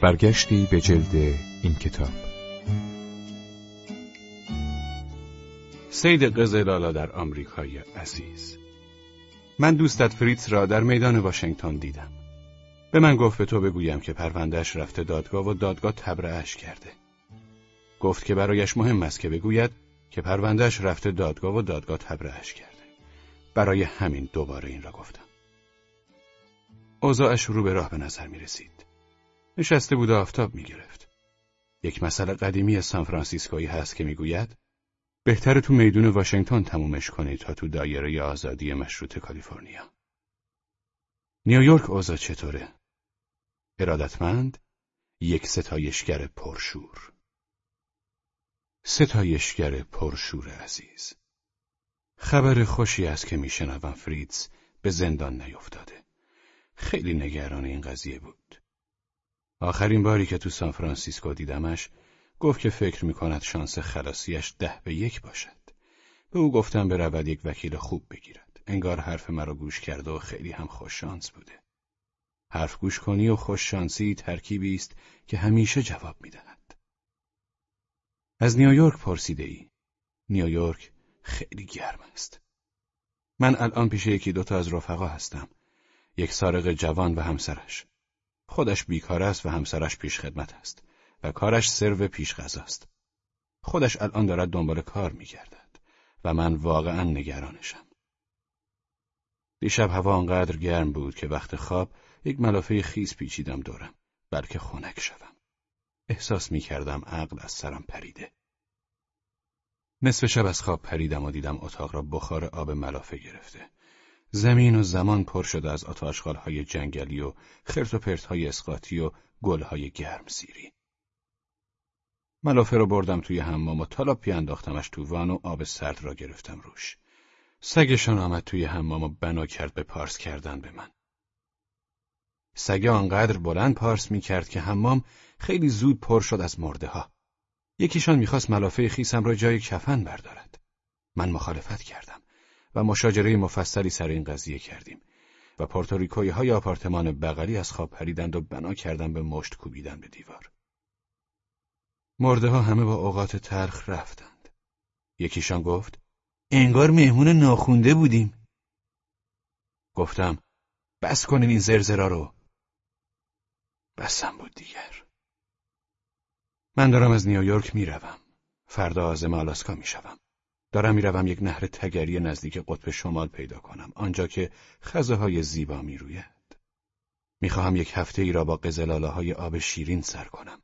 برگشتی به جلد این کتاب. سید قزلالا در آمریکای عزیز. من دوستت فریتز را در میدان واشنگتن دیدم. به من گفت به تو بگویم که پروندهش رفته دادگاه و دادگاه تبرعش کرده. گفت که برایش مهم است که بگوید که پروندهش رفته دادگاه و دادگاه تبرعش کرده. برای همین دوباره این را گفتم. اوضاعش رو به راه به نظر می رسید نشسته بود و آفتاب می گرفت یک مسئله قدیمی سان فرانسیسکویی هست که می‌گوید بهتر تو میدون واشنگتن تمومش کنی تا تو دایره آزادی مشروط کالیفرنیا. نیویورک اوضاع چطوره؟ ارادتمند؟ یک ستایشگر پرشور. ستایشگر پرشور عزیز. خبر خوشی است که میشنوم فریتز به زندان نیفتاده. خیلی نگران این قضیه بود. آخرین باری که تو سان فرانسیسکو دیدمش گفت که فکر می‌کند شانس خلاصیش ده به یک باشد. به او گفتم برود یک وکیل خوب بگیرد. انگار حرف مرا گوش کرده و خیلی هم خوش شانس بوده. حرف گوش کنی و خوش شانسی ترکیبی است که همیشه جواب می‌دهد. از نیویورک پرسیده ای؟ نیویورک خیلی گرم است. من الان پیش یکی دوتا از رفقا هستم. یک سارق جوان و همسرش. خودش بیکار است و همسرش پیش خدمت است و کارش سرو پیش غذاست. خودش الان دارد دنبال کار میگردد و من واقعا نگرانشم. دیشب هوا آنقدر گرم بود که وقت خواب یک ملافه خیس پیچیدم دورم بلکه خنک شوم. احساس می کردم عقل از سرم پریده. نصف شب از خواب پریدم و دیدم اتاق را بخار آب ملافه گرفته. زمین و زمان پر شده از های جنگلی و خرت و های اسقاطی و گلهای گرم سیری. ملافه رو بردم توی حمام و تالاپی انداختمش تو وان و آب سرد را گرفتم روش. سگشان آمد توی حمام و بنا کرد به پارس کردن به من. سگ آنقدر بلند پارس می کرد که حمام خیلی زود پر شد از مرده ها. یکیشان می‌خواست ملافه خیسم را جای کفن بردارد. من مخالفت کردم مشاجره مفصلی سر این قضیه کردیم و پورتوریکوی های آپارتمان بغلی از خواب پریدند و بنا کردن به مشت کوبیدن به دیوار. مرده ها همه با اوقات تلخ رفتند. یکیشان گفت انگار مهمون ناخونده بودیم. گفتم بس کنین این زرزرا رو. بسم بود دیگر. من دارم از نیویورک می‌روم. فردا آزم آلاسکا می‌شوم. دارم می‌روم یک نهر تگری نزدیک قطب شمال پیدا کنم آنجا که خزه های زیبا می‌روید. می‌خواهم یک هفته ای را با قزلاله های آب شیرین سر کنم.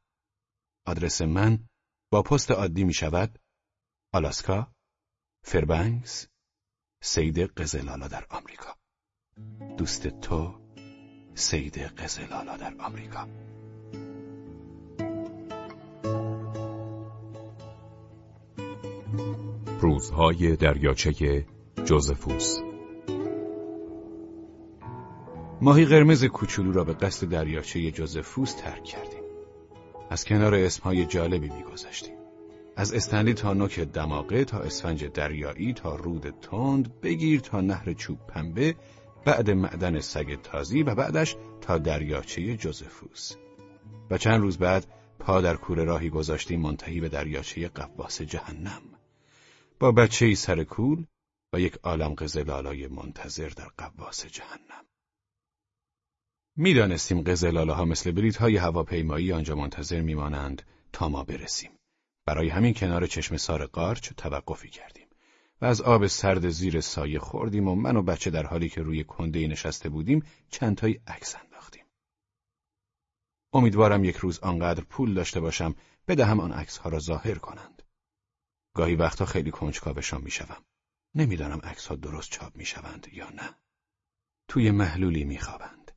آدرس من با پست عادی می شود آلاسکا فربنکس سید قزلالا در آمریکا دوست تو سید قزلالا در آمریکا روزهای دریاچه جوزفوس. ماهی قرمز کوچولو را به قصد دریاچه جوزفوس ترک کردیم. از کنار اسمهای جالبی میگذشتیم از استنلی تا نوک دماغه تا اسفنج دریایی تا رود تند بگیر تا نهر چوب پنبه بعد معدن سگ تازی و بعدش تا دریاچه جوزفوس. و چند روز بعد پا در کوره راهی گذاشتیم منتهی به دریاچه قواس جهنم. با بچه ای سر کول و یک عالم قزلالای منتظر در قواس جهنم می‌دانستیم قزلاله ها مثل بلیت های هواپیمایی آنجا منتظر میمانند تا ما برسیم. برای همین کنار چشم سار قارچ توقفی کردیم و از آب سرد زیر سایه خوردیم و من و بچه در حالی که روی کنده نشسته بودیم چند تایی عکس انداختیم. امیدوارم یک روز آنقدر پول داشته باشم بدهم آن عکس ها را ظاهر کنند. گاهی وقتا خیلی کنجکاوشان می‌شوم. نمی‌دانم عکس ها درست چاپ می‌شوند یا نه. توی محلولی میخوابند.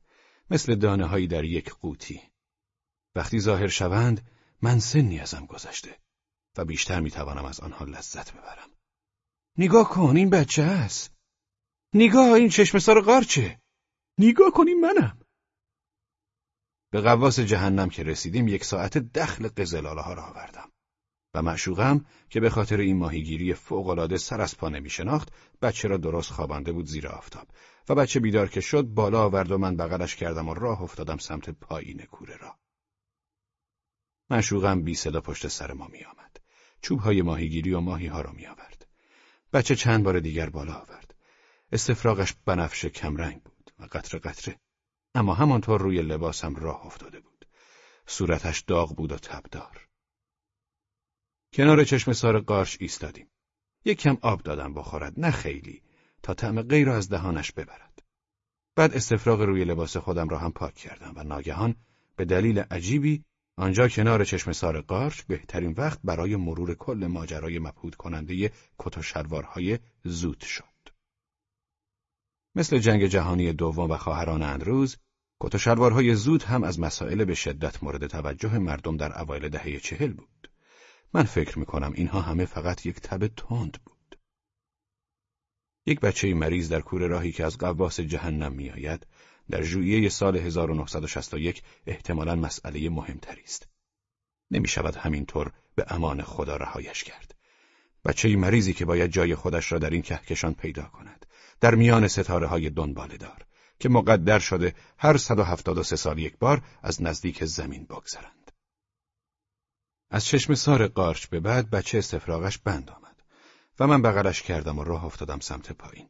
مثل دانه هایی در یک قوطی. وقتی ظاهر شوند من سنی ازم گذشته و بیشتر می‌توانم از آنها لذت ببرم. نگاه کن این بچه است. نگاه این چشم سار قارچه. نگاه کن این منم. به قواس جهنم که رسیدیم یک ساعت دخل قزلاله ها را آوردم. و معشوقم که به خاطر این ماهیگیری فوقالعاده سر از پا نمی شناخت بچه را درست خوابانده بود زیر آفتاب و بچه بیدار که شد بالا آورد و من بغلش کردم و راه افتادم سمت پایین کوره را مشوقم بی صدا پشت سر ما می آمد. چوب های ماهیگیری و ماهی ها را می آورد. بچه چند بار دیگر بالا آورد. استفراغش بنفش کمرنگ بود و قطره قطره. اما همانطور روی لباسم راه افتاده بود. صورتش داغ بود و تبدار. کنار چشم سار قارش ایستادیم. یک کم آب دادم بخورد نه خیلی تا طعم غیر از دهانش ببرد. بعد استفراغ روی لباس خودم را هم پاک کردم و ناگهان به دلیل عجیبی آنجا کنار چشم سار قارچ بهترین وقت برای مرور کل ماجرای مبهود کننده کت و شلوارهای زود شد. مثل جنگ جهانی دوم و خواهران اندروز، کت و شلوارهای زود هم از مسائل به شدت مورد توجه مردم در اوایل دهه چهل بود. من فکر می‌کنم اینها همه فقط یک تب تند بود. یک بچه مریض در کوره راهی که از قواس جهنم میآید در ژوئیه سال 1961 احتمالا مسئله مهمتری است. نمی شود همینطور به امان خدا رهایش کرد. بچه مریضی که باید جای خودش را در این کهکشان پیدا کند. در میان ستاره های دنباله دار که مقدر شده هر 173 سال یک بار از نزدیک زمین بگذرند. از چشم سار قارچ به بعد بچه استفراغش بند آمد و من بغلش کردم و راه افتادم سمت پایین.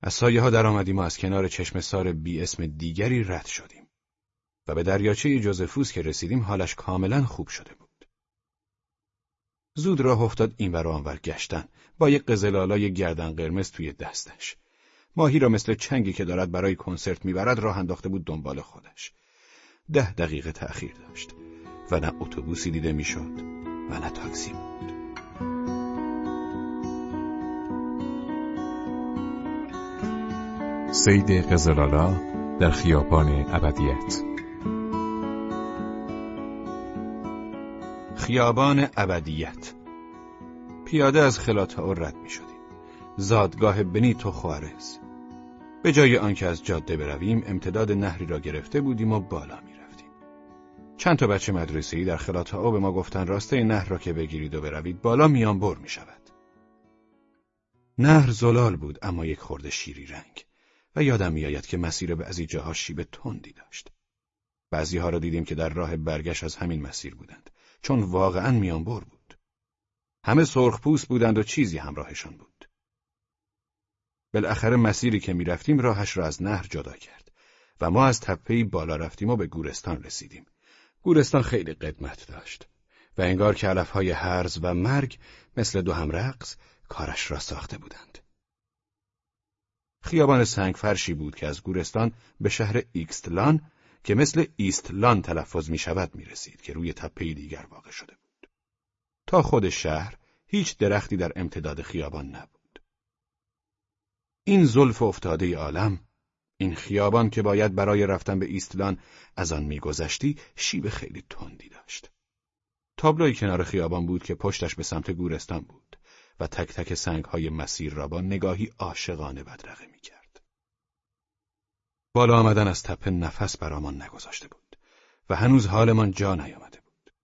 از سایه ها در آمدیم و از کنار چشم سار بی اسم دیگری رد شدیم و به دریاچه جوزفوس که رسیدیم حالش کاملا خوب شده بود. زود راه افتاد این ور آنور گشتن با یک قزلالای گردن قرمز توی دستش. ماهی را مثل چنگی که دارد برای کنسرت می‌برد راه انداخته بود دنبال خودش. ده دقیقه تأخیر داشت و نه اتوبوسی دیده می‌شد و نه تاکسی بود. سید قزلالا در خیابان ابدیت. خیابان ابدیت. پیاده از خلاطا رد می شدیم زادگاه بنیتو خوارز. به جای آنکه از جاده برویم امتداد نهری را گرفته بودیم و بالا می چند تا بچه مدرسه‌ای در خلاطا به ما گفتن راسته نهر را که بگیرید و بروید بالا میان بر می شود نهر زلال بود اما یک خورده شیری رنگ و یادم میآید که مسیر بعضی جاها شیب تندی داشت. بعضی ها را دیدیم که در راه برگشت از همین مسیر بودند چون واقعا میانبر بود. همه سرخ پوست بودند و چیزی همراهشان بود. بالاخره مسیری که می‌رفتیم راهش را از نهر جدا کرد و ما از تپهای بالا رفتیم و به گورستان رسیدیم. گورستان خیلی قدمت داشت و انگار که علفهای هرز و مرگ مثل دو هم رقص کارش را ساخته بودند. خیابان سنگ فرشی بود که از گورستان به شهر ایکستلان که مثل ایستلان تلفظ می شود می رسید که روی تپه دیگر واقع شده بود. تا خود شهر هیچ درختی در امتداد خیابان نبود. این زلف افتاده عالم این خیابان که باید برای رفتن به ایستلان از آن میگذشتی شیب خیلی تندی داشت. تابلوی کنار خیابان بود که پشتش به سمت گورستان بود. و تک تک سنگ های مسیر را با نگاهی عاشقانه بدرقه می کرد. بالا آمدن از تپه نفس برامان نگذاشته بود و هنوز حالمان جا نیامده بود.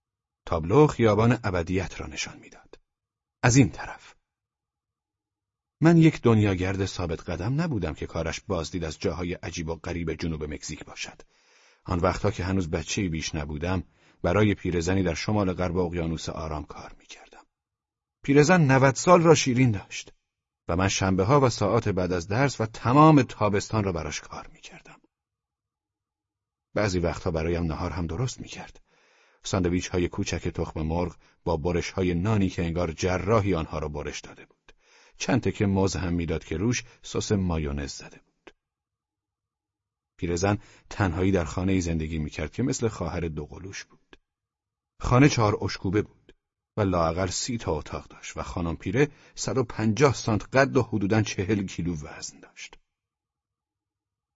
تابلو خیابان ابدیت را نشان می‌داد. از این طرف. من یک دنیاگرد ثابت قدم نبودم که کارش بازدید از جاهای عجیب و غریب جنوب مکزیک باشد. آن وقتا که هنوز بچه بیش نبودم برای پیرزنی در شمال غرب اقیانوس آرام کار می‌کرد. پیرزن نود سال را شیرین داشت و من شنبه ها و ساعات بعد از درس و تمام تابستان را براش کار می کردم. بعضی وقتها برایم نهار هم درست می کرد. ساندویچ های کوچک تخم مرغ با برش های نانی که انگار جراحی آنها را برش داده بود. چند تکه موز هم می‌داد که روش سس مایونز زده بود. پیرزن تنهایی در خانه زندگی می‌کرد که مثل خواهر دوقلوش بود. خانه چهار اشکوبه بود. و لااقل سی تا اتاق داشت و خانم پیره 150 سانت قد و حدوداً چهل کیلو وزن داشت.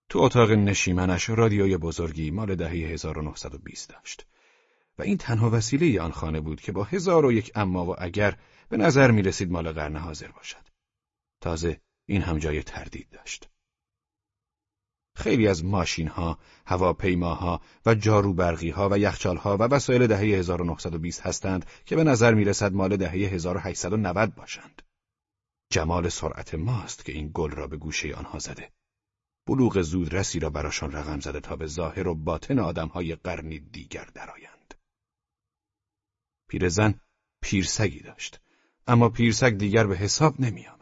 تو اتاق نشیمنش رادیوی بزرگی مال دهه 1920 داشت و این تنها وسیله آن خانه بود که با هزار و یک اما و اگر به نظر می رسید مال قرن حاضر باشد. تازه این هم جای تردید داشت. خیلی از ماشین ها، هواپیماها و جاروبرقی ها و یخچال ها و وسایل دهه 1920 هستند که به نظر می رسد مال دهه 1890 باشند. جمال سرعت ماست که این گل را به گوشه آنها زده. بلوغ زودرسی را براشان رقم زده تا به ظاهر و باطن های قرنی دیگر درآیند. پیرزن پیرسگی داشت اما پیرسگ دیگر به حساب نمی آمد.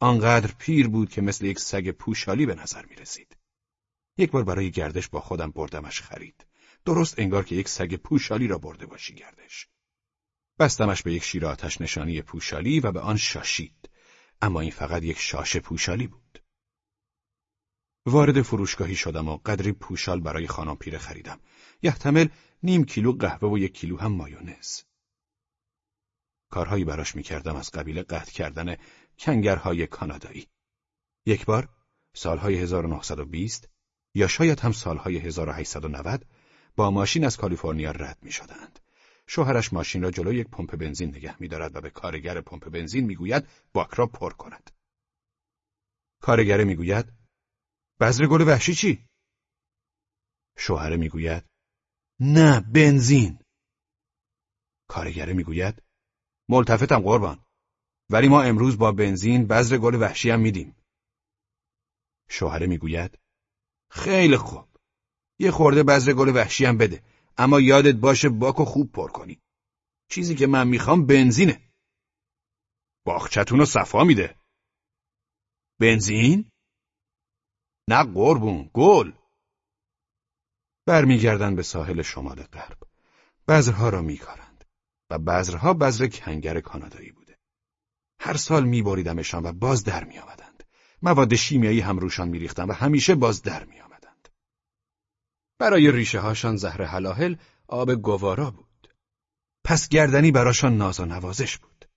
آنقدر پیر بود که مثل یک سگ پوشالی به نظر می رسید. یک بار برای گردش با خودم بردمش خرید. درست انگار که یک سگ پوشالی را برده باشی گردش. بستمش به یک شیر آتش نشانی پوشالی و به آن شاشید. اما این فقط یک شاش پوشالی بود. وارد فروشگاهی شدم و قدری پوشال برای خانم پیره خریدم. یحتمل نیم کیلو قهوه و یک کیلو هم مایونز. کارهایی براش می‌کردم از قبیل قطع کردن کنگرهای کانادایی. یک بار سالهای 1920 یا شاید هم سالهای 1890 با ماشین از کالیفرنیا رد می شدند. شوهرش ماشین را جلو یک پمپ بنزین نگه می دارد و به کارگر پمپ بنزین می‌گوید باک را پر کند. کارگره می‌گوید بذر گل وحشی چی؟ شوهره می‌گوید نه بنزین. کارگره می‌گوید ملتفتم قربان ولی ما امروز با بنزین بذر گل وحشی هم میدیم. شوهره می‌گوید خیلی خوب. یه خورده بذر گل وحشی هم بده اما یادت باشه باکو خوب پر کنی. چیزی که من می‌خوام بنزینه. باخچتون رو صفا میده. بنزین؟ نه قربون گل. برمیگردن به ساحل شمال غرب. بذرها را میکارند و بذرها بذر کنگر کانادایی. هر سال میبریدمشان و باز در میآمدند. مواد شیمیایی هم روشان میریختم و همیشه باز در میآمدند. برای ریشه هاشان زهر حلاهل آب گوارا بود. پس گردنی براشان ناز و نوازش بود.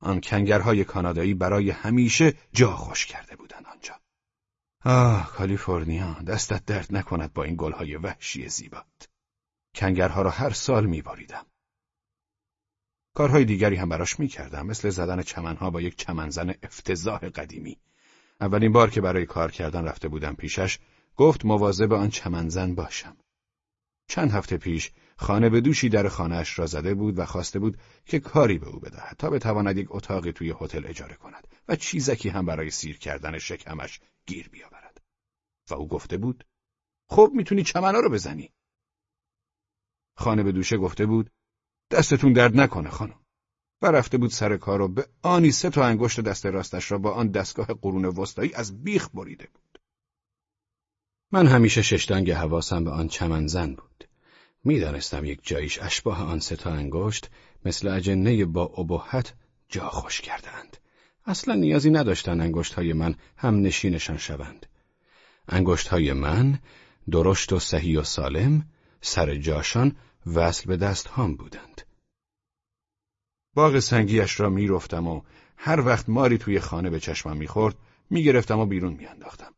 آن کنگرهای کانادایی برای همیشه جا خوش کرده بودند آنجا. آه کالیفرنیا دستت درد نکند با این گلهای وحشی زیبات. کنگرها را هر سال میباریدم. کارهای دیگری هم براش می‌کردم مثل زدن چمنها با یک چمنزن افتضاح قدیمی. اولین بار که برای کار کردن رفته بودم پیشش گفت مواظب آن چمنزن باشم. چند هفته پیش خانه به دوشی در خانهاش را زده بود و خواسته بود که کاری به او بدهد تا بتواند یک اتاقی توی هتل اجاره کند و چیزکی هم برای سیر کردن شکمش گیر بیاورد. و او گفته بود خب می‌تونی چمنا رو بزنی. خانه به دوشه گفته بود دستتون درد نکنه خانم. و رفته بود سر کار و به آنی سه تا انگشت دست راستش را با آن دستگاه قرون وسطایی از بیخ بریده بود. من همیشه ششتنگ حواسم به آن چمن زن بود. می‌دانستم یک جایش اشباه آن سه تا انگشت مثل اجنه با ابهت جا خوش کردند. اصلا نیازی نداشتن انگشت های من هم نشینشان شوند. انگشت های من درشت و صحیح و سالم سر جاشان وصل به دست هم بودند. باغ سنگیش را می‌رفتم و هر وقت ماری توی خانه به چشمم می‌خورد می‌گرفتم و بیرون میانداختم.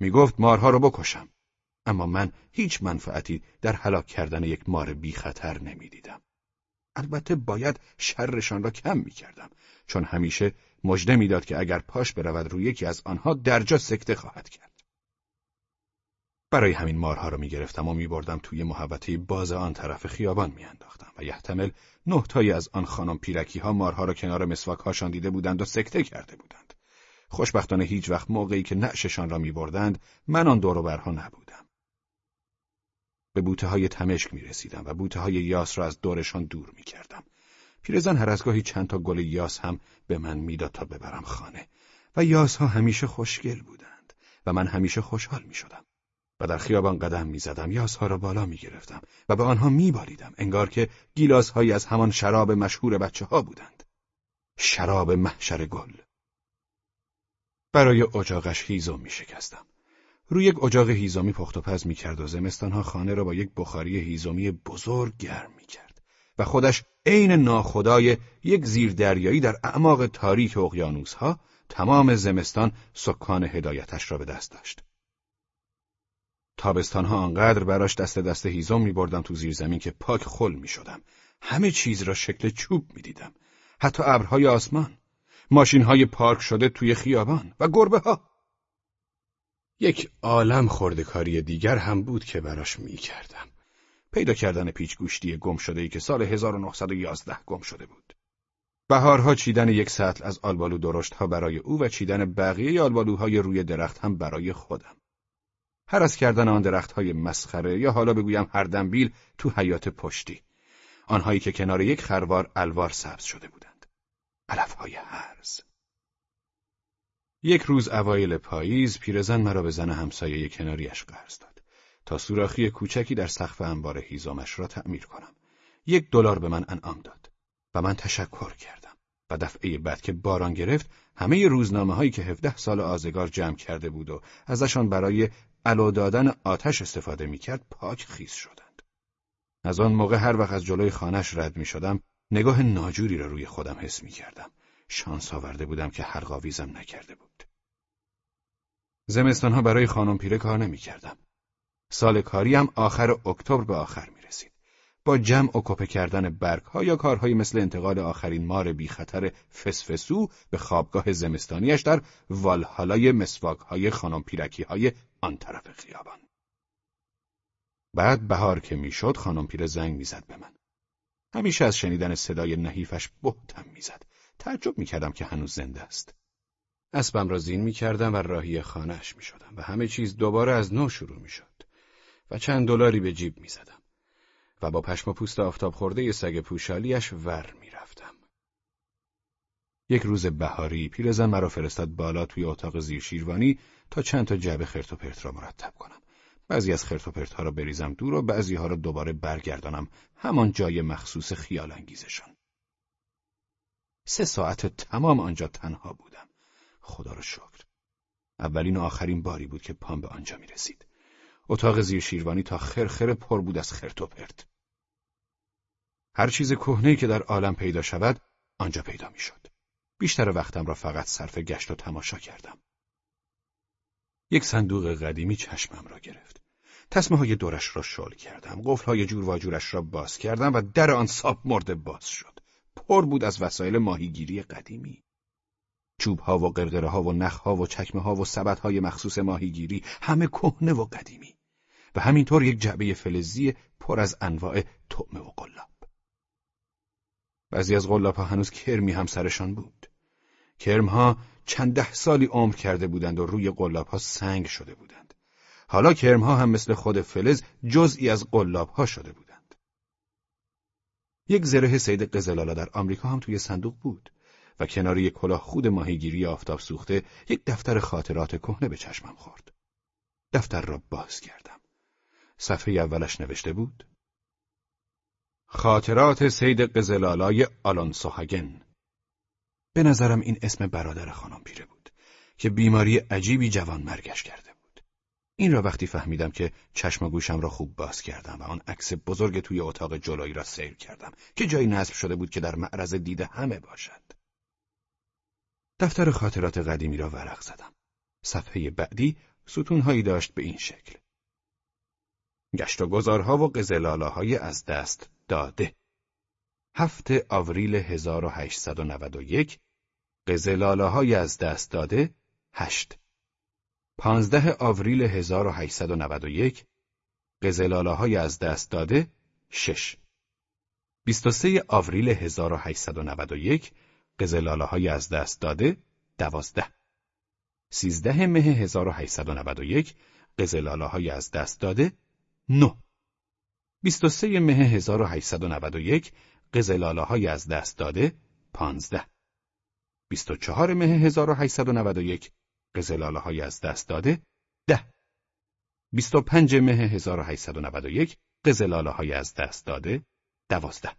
می‌گفت مارها رو بکشم. اما من هیچ منفعتی در هلاک کردن یک مار بی خطر نمی‌دیدم. البته باید شرشان را کم می‌کردم چون همیشه مژده می‌داد که اگر پاش برود روی یکی از آنها درجا سکته خواهد کرد. برای همین مارها را می‌گرفتم و میبردم توی محوطه باز آن طرف خیابان میانداختم و یحتمل نه تایی از آن خانم پیرکی ها مارها را کنار مسواک هاشان دیده بودند و سکته کرده بودند. خوشبختانه هیچ وقت موقعی که نعششان را میبردند من آن دوروبرها نبودم. به بوته های تمشک می رسیدم و بوته های یاس را از دورشان دور می کردم. پیرزن هر از گاهی چند تا گل یاس هم به من می‌داد تا ببرم خانه و یاس ها همیشه خوشگل بودند و من همیشه خوشحال می شدم. و در خیابان قدم می‌زدم یاسها را بالا می‌گرفتم و به آنها میبالیدم انگار که گیلاسهایی از همان شراب مشهور بچه ها بودند شراب محشر گل برای اجاقش هیزم می شکستم. روی یک اجاق هیزمی پخت و پز می کرد و زمستانها خانه را با یک بخاری هیزمی بزرگ گرم می کرد و خودش عین ناخدای یک زیردریایی در اعماق تاریک اقیانوسها تمام زمستان سکان هدایتش را به دست داشت. تابستانها آنقدر براش دست دست هیزم می بردم تو زیر زمین که پاک خل می شدم. همه چیز را شکل چوب می دیدم. حتی ابرهای آسمان. ماشین های پارک شده توی خیابان و گربه ها. یک عالم کاری دیگر هم بود که براش می کردم. پیدا کردن پیچ گوشتی گم شده ای که سال 1911 گم شده بود. بهارها چیدن یک سطل از آلبالو درشت ها برای او و چیدن بقیه آلبالوهای روی درخت هم برای خودم. هر از کردن آن درخت های مسخره یا حالا بگویم هر دنبیل تو حیات پشتی. آنهایی که کنار یک خروار الوار سبز شده بودند. علفهای هرز. یک روز اوایل پاییز پیرزن مرا به زن همسایه کناریش قرض داد تا سوراخی کوچکی در سقف انبار هیزامش را تعمیر کنم. یک دلار به من انعام داد و من تشکر کردم و دفعه بعد که باران گرفت همه روزنامه هایی که 17 سال آزگار جمع کرده بود و ازشان برای علو دادن آتش استفاده می‌کرد پاک خیز شدند. از آن موقع هر وقت از جلوی خانش رد می شدم نگاه ناجوری را روی خودم حس می کردم. شانس آورده بودم که حلقاویزم نکرده بود. زمستانها برای خانم پیره کار نمی کردم. سال کاریم آخر اکتبر به آخر می رسید. با جمع و کپه کردن برگ ها یا کارهایی مثل انتقال آخرین مار بی خطر فسفسو به خوابگاه زمستانیش در والهالای مسواک های خانم پیرکی های آن طرف خیابان. بعد بهار که می‌شد خانم پیر زنگ می‌زد به من. همیشه از شنیدن صدای نحیفش بهتم می‌زد. تعجب می‌کردم که هنوز زنده است. اسبم را زین می‌کردم و راهی خانهاش می‌شدم و همه چیز دوباره از نو شروع می‌شد و چند دلاری به جیب می‌زدم و با پشم و پوست آفتاب خورده سگ پوشالیش ور. یک روز بهاری پیرزن مرا فرستاد بالا توی اتاق زیر شیروانی تا چند تا جعبه خرت و پرت را مرتب کنم. بعضی از خرت و پرت ها را بریزم دور و بعضی ها را دوباره برگردانم همان جای مخصوص خیال انگیزشان. سه ساعت تمام آنجا تنها بودم. خدا را شکر. اولین و آخرین باری بود که پام به آنجا می رسید. اتاق زیر شیروانی تا خرخر پر بود از خرت و پرت. هر چیز کهنه‌ای که در عالم پیدا شود آنجا پیدا می‌شد. بیشتر وقتم را فقط صرف گشت و تماشا کردم. یک صندوق قدیمی چشمم را گرفت. تسمه های دورش را شل کردم. قفل های جور و جورش را باز کردم و در آن ساب مرده باز شد. پر بود از وسایل ماهیگیری قدیمی. چوب ها و قرقره ها و نخ ها و چکمه ها و سبد های مخصوص ماهیگیری همه کهنه و قدیمی. و همینطور یک جعبه فلزی پر از انواع طعمه و قلاب. بعضی از قلاب ها هنوز کرمی هم سرشان بود. کرم ها چند ده سالی عمر کرده بودند و روی قلاب ها سنگ شده بودند. حالا کرم ها هم مثل خود فلز جزئی از قلاب ها شده بودند. یک زره سید قزلالا در آمریکا هم توی صندوق بود و کنار یک کلاه خود ماهیگیری آفتاب سوخته یک دفتر خاطرات کهنه به چشمم خورد. دفتر را باز کردم. صفحه اولش نوشته بود خاطرات سید قزلالای آلونسو هاگن به نظرم این اسم برادر خانم پیره بود که بیماری عجیبی جوان مرگش کرده بود. این را وقتی فهمیدم که چشم و گوشم را خوب باز کردم و آن عکس بزرگ توی اتاق جلویی را سیر کردم که جایی نصب شده بود که در معرض دید همه باشد. دفتر خاطرات قدیمی را ورق زدم. صفحه بعدی ستونهایی داشت به این شکل. گشت و گذارها و قزلالاهای از دست داده هفت آوریل 1891 قزلالاهای از دست داده هشت. پانزده آوریل 1891 قزلالاهای از دست داده شش. بیست و سه آوریل 1891 قزلالاهای از دست داده دوازده. سیزده مه 1891 قزلالاهای از دست داده نه. 23 مه 1891 قزلاله های از دست داده 15 24 مه 1891 قزلاله های از دست داده 10 25 مه 1891 قزلاله های از دست داده 12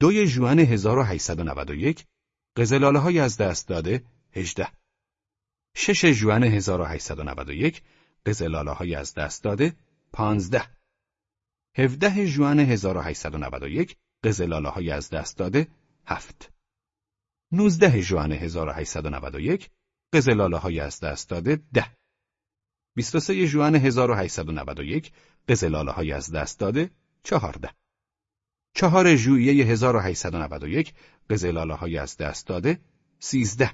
دوی جوان 1891 قزلاله های از دست داده 18 شش جوان 1891 قزلاله های از دست داده 15 17 جوان 1891 قزلاله های از دست داده 7 19 جوان 1891 قزلاله های از دست داده 10 23 جوان 1891 قزلاله های از دست داده 14 4 ژوئیه 1891 قزلاله های از دست داده 13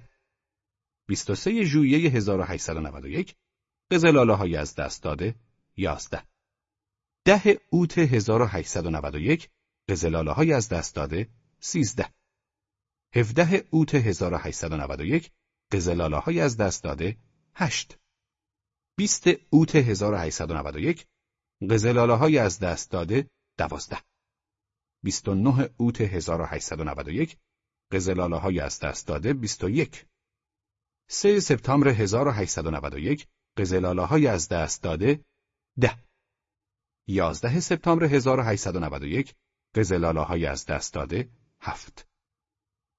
23 ژوئیه 1891 قزلاله های از دست داده 11 ده اوت 1891 قزلاله های از دست داده 13 17 اوت 1891 قزلاله های از دست داده 8 20 اوت 1891 قزلاله های از دست داده 12 29 اوت 1891 قزلاله های از دست داده 21 3 سپتامبر 1891 قزلاله های از دست داده 10 11 سپتامبر 1891 قزلاله های از دست داده 7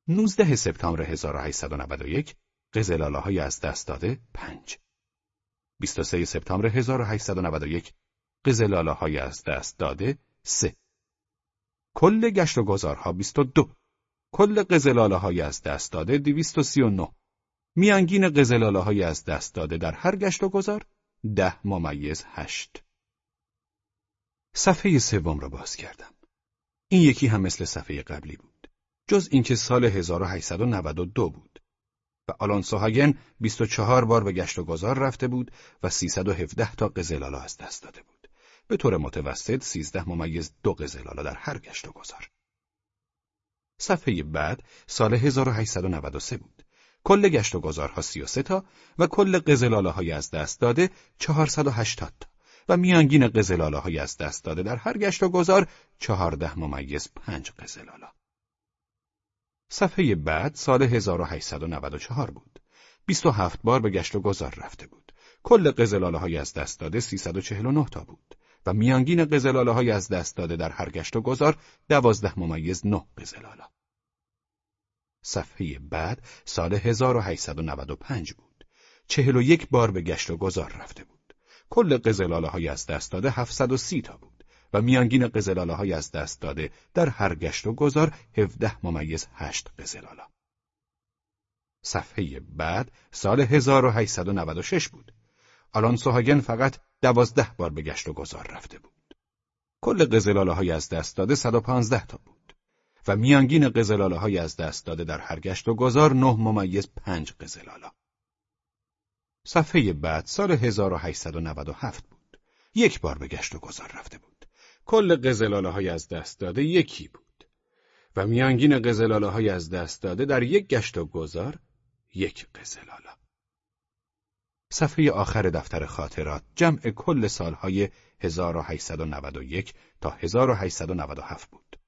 19 سپتامبر 1891 قزلاله های از دست داده 5 23 سپتامبر 1891 قزلاله های از دست داده 3 کل گشت و گذارها 22 کل قزلاله های از دست داده 239 میانگین قزلاله های از دست داده در هر گشت و گذار 10 ممیز 8 صفحه سوم را باز کردم. این یکی هم مثل صفحه قبلی بود جز اینکه سال 1892 بود و آلونسو هاگن 24 بار به گشت و گذار رفته بود و 317 تا قزلالا از دست داده بود. به طور متوسط 13 ممیز دو قزلالا در هر گشت و گذار. صفحه بعد سال 1893 بود. کل گشت و گذارها 33 تا و کل قزلاله های از دست داده 480 تا و میانگین قزلاله های از دست داده در هر گشت و گذار 14 ممیز 5 قزلالا. صفحه بعد سال 1894 بود. 27 بار به گشت و گذار رفته بود. کل قزلاله های از دست داده 349 تا بود و میانگین قزلاله های از دست داده در هر گشت و گذار 12 ممیز 9 قزلالا. صفحه بعد سال 1895 بود. 41 بار به گشت و گذار رفته بود. کل قزلاله های از دست داده 730 تا بود. و میانگین قزلاله های از دست داده در هر گشت و گذار 17 ممیز 8 قزلالا. صفحه بعد سال 1896 بود. آلانسو هاگن فقط دوازده بار به گشت و گذار رفته بود. کل قزلاله های از دست داده 115 تا بود و میانگین قزلاله های از دست داده در هر گشت و گذار 9 ممیز 5 قزلالا. صفحه بعد سال 1897 بود. یک بار به گشت و گذار رفته بود. کل قزلاله های از دست داده یکی بود و میانگین قزلاله های از دست داده در یک گشت و گذار یک قزلالا. صفحه آخر دفتر خاطرات جمع کل سالهای 1891 تا 1897 بود.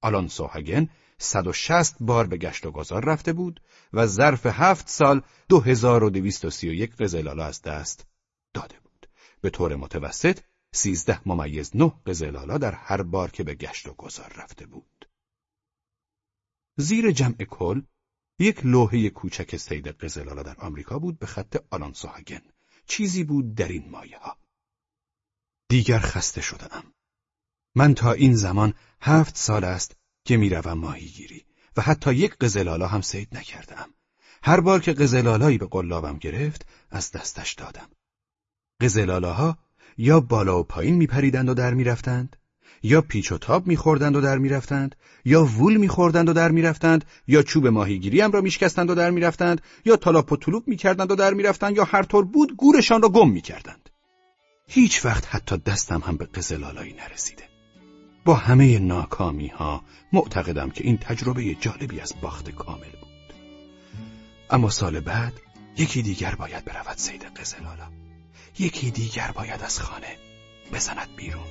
آلونسو هاگن 160 بار به گشت و گذار رفته بود و ظرف هفت سال 2231 قزلالا از دست داده بود. به طور متوسط سیزده ممیز نه قزلالا در هر بار که به گشت و گذار رفته بود. زیر جمع کل یک لوحه کوچک سید قزلالا در آمریکا بود به خط آلانسو. چیزی بود در این مایه ها. دیگر خسته شدم. من تا این زمان هفت سال است که می‌روم ماهیگیری و حتی یک قزلالا هم سید نکردم. هر بار که قزلالایی به قلابم گرفت از دستش دادم. قزلالاها یا بالا و پایین میپریدند و در می‌رفتند یا پیچ و تاب میخوردند و در می‌رفتند یا وول میخوردند و در می‌رفتند یا چوب ماهیگیری هم را میشکستند و در می‌رفتند یا تالاپ و طلوب می‌کردند و در می‌رفتند یا هر طور بود گورشان را گم می‌کردند هیچ وقت حتی دستم هم به قزلالایی نرسیده با همه ناکامی ها معتقدم که این تجربه جالبی از باخت کامل بود. اما سال بعد یکی دیگر باید برود سید قزلالا. یکی دیگر باید از خانه بزند بیرون.